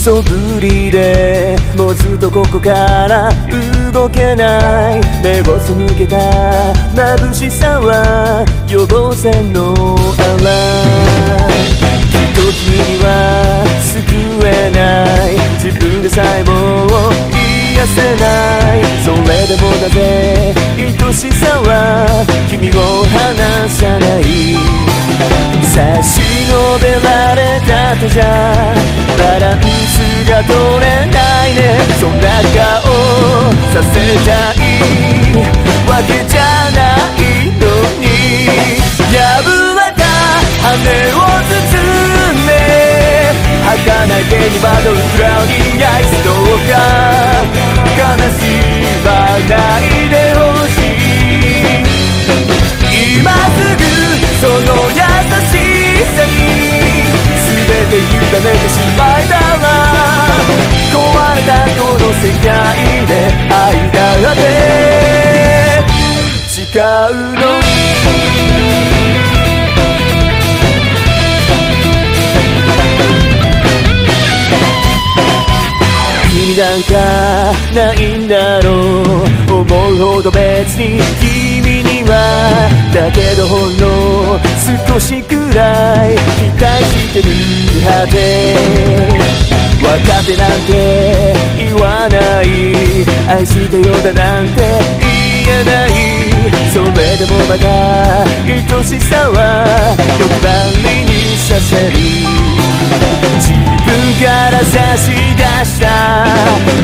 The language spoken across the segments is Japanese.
そぶりでもうずっとここから動けない目を背けた眩しさは予防線の荒きっと君には救えない自分でさえも癒せないそれでもなぜ愛しさは君を離さない差し伸べられた手じゃ取れないね。そんな顔させたい。わけじゃないのに。破れた羽を包んで。儚げに惑うクラウディアイスどうか悲しまない。でほしい。今すぐその優しさに。全て委ねてしまえたら壊れたこの世界で愛だって誓うの。君なんかないんだろう。思うほど別に君には。だけどほんの少しくらい期待してるはず。分かってなんて言わない。愛してよだなんて言えない。それでもまだ愛しさは欲張りにさせる。自分から差し出した。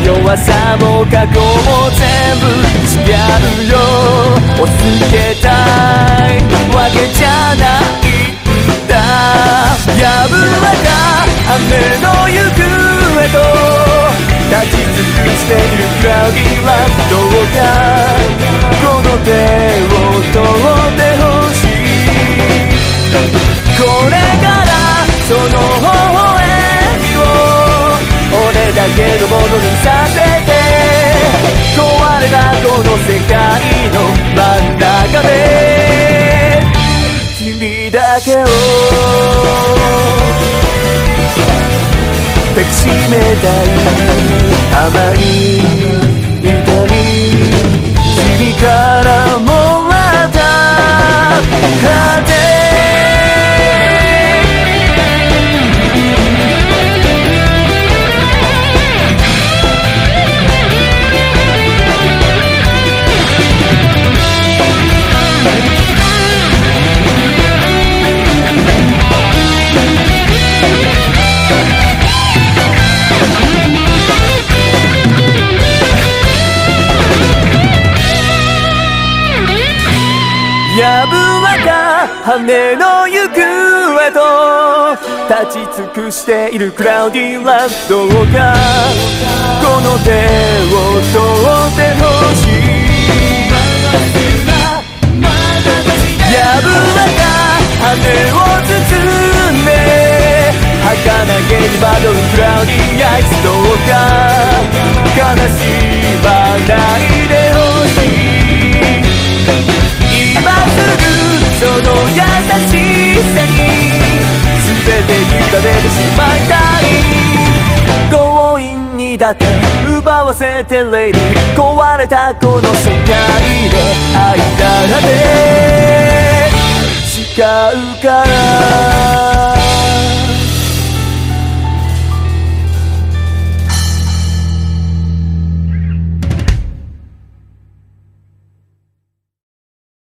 弱さも過去も全部違うよ。押し付けたい。わけじゃないんだ。破れた雨の行方と立ち尽くしているクラウディはどうかこの手を取ってほしい。これからその微笑みを俺だけのものにさせて壊れたこの世界の真ん中で君だけを抱きしめたい甘い痛み君か破れた羽の行方と立ち尽くしているクラウディーランどうかこの手を取ってほしい。破れた羽を包んで儚げに惑うクラウディーアイスどうか悲しまかれてしまいたい強引にだって奪わせてレイディ壊れたこの世界で愛だらけ。誓うから。